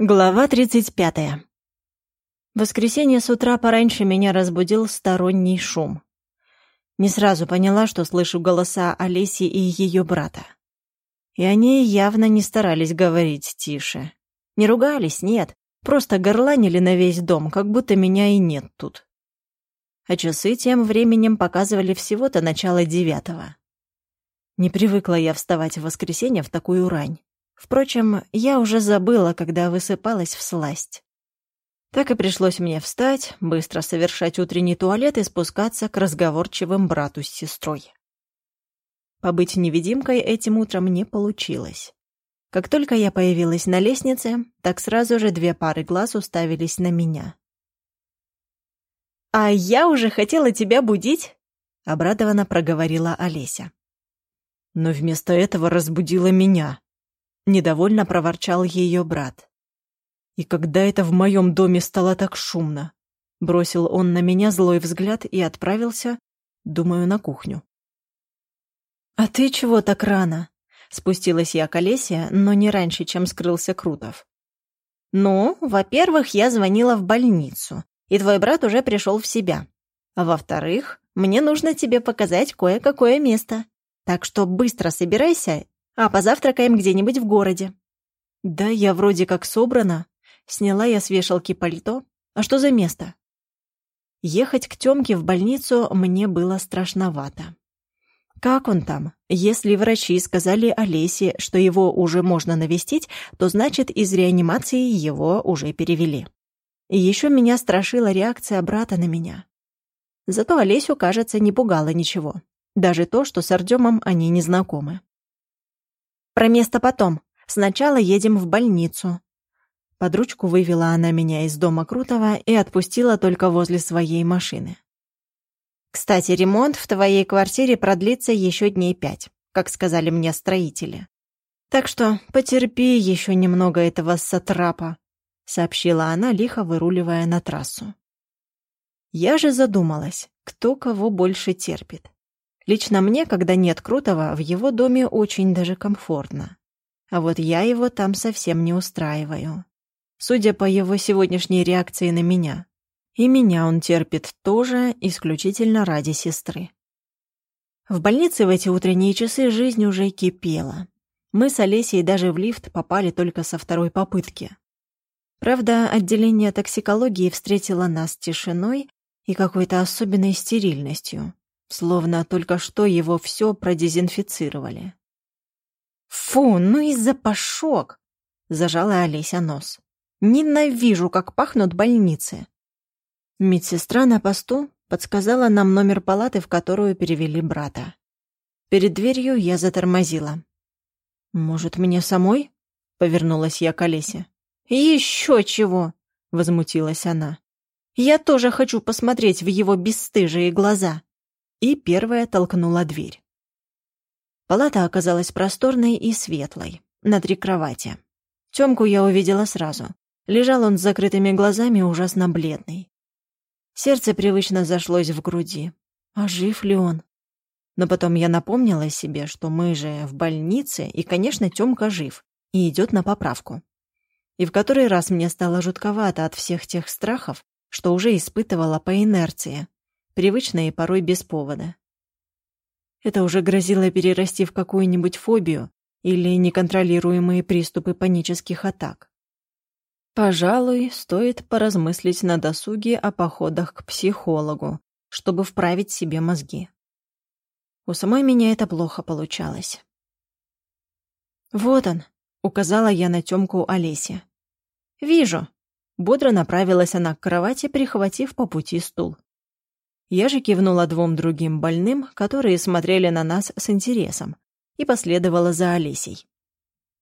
Глава 35. В воскресенье с утра пораньше меня разбудил сторонний шум. Не сразу поняла, что слышу голоса Олеси и ее брата. И они явно не старались говорить тише. Не ругались, нет, просто горланили на весь дом, как будто меня и нет тут. А часы тем временем показывали всего-то начало девятого. Не привыкла я вставать в воскресенье в такую рань. Впрочем, я уже забыла, когда высыпалась в сласть. Так и пришлось мне встать, быстро совершать утренний туалет и спускаться к разговорчивым брату с сестрой. Побыть невидимкой этим утром не получилось. Как только я появилась на лестнице, так сразу же две пары глаз уставились на меня. «А я уже хотела тебя будить!» — обрадованно проговорила Олеся. Но вместо этого разбудила меня. Недовольно проворчал ее брат. «И когда это в моем доме стало так шумно?» Бросил он на меня злой взгляд и отправился, думаю, на кухню. «А ты чего так рано?» Спустилась я к Олесе, но не раньше, чем скрылся Крутов. «Ну, во-первых, я звонила в больницу, и твой брат уже пришел в себя. А во-вторых, мне нужно тебе показать кое-какое место. Так что быстро собирайся а позавтракаем где-нибудь в городе». «Да, я вроде как собрана». Сняла я с вешалки пальто. «А что за место?» Ехать к Тёмке в больницу мне было страшновато. Как он там? Если врачи сказали Олесе, что его уже можно навестить, то значит, из реанимации его уже перевели. И еще меня страшила реакция брата на меня. Зато Олесю, кажется, не пугало ничего. Даже то, что с Артемом они не знакомы. Про место потом. Сначала едем в больницу». Под ручку вывела она меня из дома Крутого и отпустила только возле своей машины. «Кстати, ремонт в твоей квартире продлится еще дней пять, как сказали мне строители. Так что потерпи еще немного этого сатрапа», — сообщила она, лихо выруливая на трассу. Я же задумалась, кто кого больше терпит. Лично мне, когда нет Крутого, в его доме очень даже комфортно. А вот я его там совсем не устраиваю. Судя по его сегодняшней реакции на меня. И меня он терпит тоже исключительно ради сестры. В больнице в эти утренние часы жизнь уже кипела. Мы с Олесей даже в лифт попали только со второй попытки. Правда, отделение токсикологии встретило нас тишиной и какой-то особенной стерильностью словно только что его все продезинфицировали. «Фу, ну и запашок!» — зажала Олеся нос. «Ненавижу, как пахнут больницы!» Медсестра на посту подсказала нам номер палаты, в которую перевели брата. Перед дверью я затормозила. «Может, мне самой?» — повернулась я к Олесе. «Еще чего!» — возмутилась она. «Я тоже хочу посмотреть в его бесстыжие глаза!» И первая толкнула дверь. Палата оказалась просторной и светлой, на три кровати. Тёмку я увидела сразу. Лежал он с закрытыми глазами, ужасно бледный. Сердце привычно зашлось в груди. А жив ли он? Но потом я напомнила себе, что мы же в больнице, и, конечно, Тёмка жив и идет на поправку. И в который раз мне стало жутковато от всех тех страхов, что уже испытывала по инерции, привычно и порой без повода. Это уже грозило перерасти в какую-нибудь фобию или неконтролируемые приступы панических атак. Пожалуй, стоит поразмыслить на досуге о походах к психологу, чтобы вправить себе мозги. У самой меня это плохо получалось. «Вот он», — указала я на Тёмку Олесе. «Вижу». Бодро направилась она к кровати, прихватив по пути стул. Я же кивнула двум другим больным, которые смотрели на нас с интересом, и последовала за Олесей.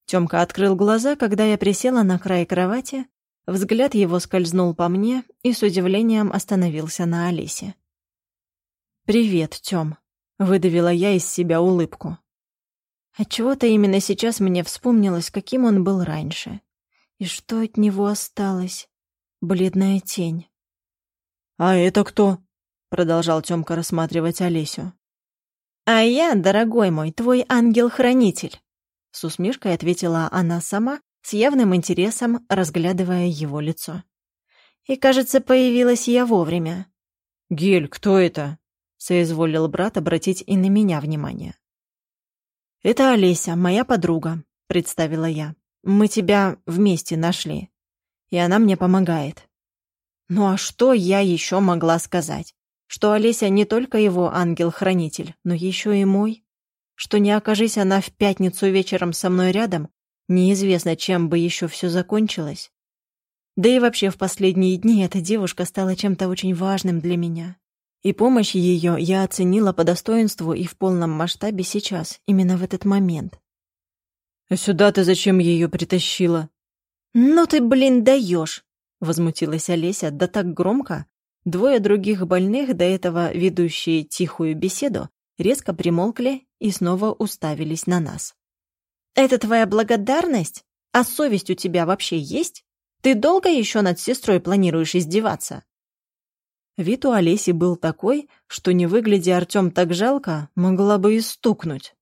Тёмка открыл глаза, когда я присела на край кровати, взгляд его скользнул по мне и с удивлением остановился на Олесе. «Привет, Тём», — выдавила я из себя улыбку. Отчего-то именно сейчас мне вспомнилось, каким он был раньше. И что от него осталось? Бледная тень. «А это кто?» Продолжал Тёмка рассматривать Олесю. «А я, дорогой мой, твой ангел-хранитель», — с усмешкой ответила она сама, с явным интересом разглядывая его лицо. И, кажется, появилась я вовремя. «Гель, кто это?» — соизволил брат обратить и на меня внимание. «Это Олеся, моя подруга», — представила я. «Мы тебя вместе нашли, и она мне помогает». Ну а что я еще могла сказать? Что Олеся не только его ангел-хранитель, но еще и мой? Что не окажись она в пятницу вечером со мной рядом, неизвестно, чем бы еще все закончилось. Да и вообще в последние дни эта девушка стала чем-то очень важным для меня. И помощь ее я оценила по достоинству и в полном масштабе сейчас, именно в этот момент. «А сюда ты зачем ее притащила?» «Ну ты, блин, даешь!» — возмутилась Олеся, да так громко. Двое других больных, до этого ведущие тихую беседу, резко примолкли и снова уставились на нас. «Это твоя благодарность? А совесть у тебя вообще есть? Ты долго еще над сестрой планируешь издеваться?» Вид у Олеси был такой, что, не выглядя Артем так жалко, могла бы и стукнуть.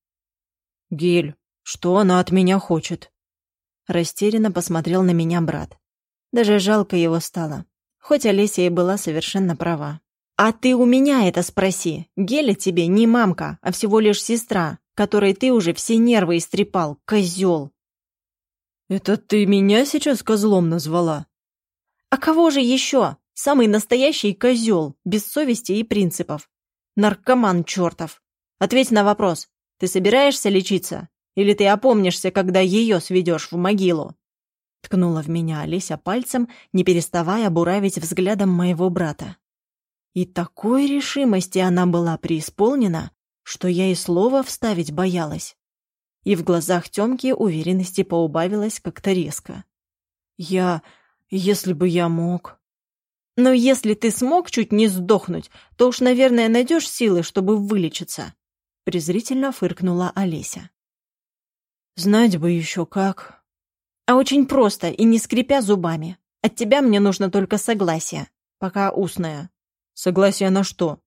«Гель, что она от меня хочет?» Растерянно посмотрел на меня брат. Даже жалко его стало, хоть Олеся и была совершенно права. «А ты у меня это спроси. Геля тебе не мамка, а всего лишь сестра, которой ты уже все нервы истрепал, козел. «Это ты меня сейчас козлом назвала?» «А кого же еще? Самый настоящий козел, без совести и принципов. Наркоман чертов. Ответь на вопрос. Ты собираешься лечиться? Или ты опомнишься, когда ее сведешь в могилу?» Ткнула в меня Олеся пальцем, не переставая буравить взглядом моего брата. И такой решимости она была преисполнена, что я и слова вставить боялась. И в глазах Тёмки уверенности поубавилось как-то резко. «Я... если бы я мог...» «Но если ты смог чуть не сдохнуть, то уж, наверное, найдешь силы, чтобы вылечиться», презрительно фыркнула Олеся. «Знать бы еще как», а очень просто и не скрипя зубами. От тебя мне нужно только согласие, пока устное. Согласие на что?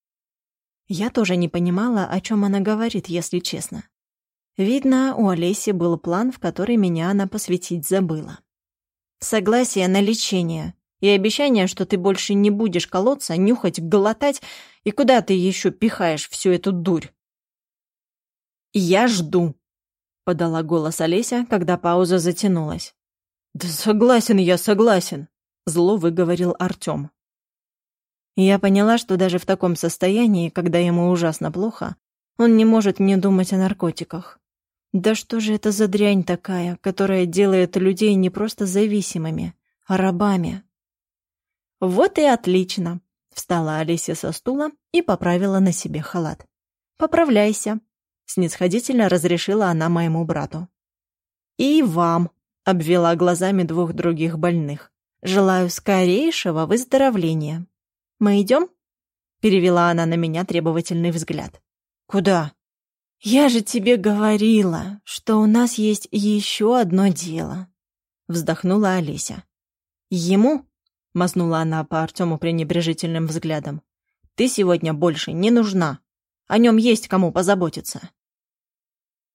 Я тоже не понимала, о чем она говорит, если честно. Видно, у Олеси был план, в который меня она посвятить забыла. Согласие на лечение и обещание, что ты больше не будешь колоться, нюхать, глотать, и куда ты еще пихаешь всю эту дурь? «Я жду», подала голос Олеся, когда пауза затянулась. «Да согласен я, согласен», — зло выговорил Артём. Я поняла, что даже в таком состоянии, когда ему ужасно плохо, он не может не думать о наркотиках. Да что же это за дрянь такая, которая делает людей не просто зависимыми, а рабами? Вот и отлично, встала Олеся со стула и поправила на себе халат. Поправляйся, снисходительно разрешила она моему брату. «И вам», — обвела глазами двух других больных. «Желаю скорейшего выздоровления. Мы идем?» — перевела она на меня требовательный взгляд. «Куда?» «Я же тебе говорила, что у нас есть еще одно дело», — вздохнула Олеся. «Ему?» — мазнула она по Артему пренебрежительным взглядом. «Ты сегодня больше не нужна. О нем есть кому позаботиться».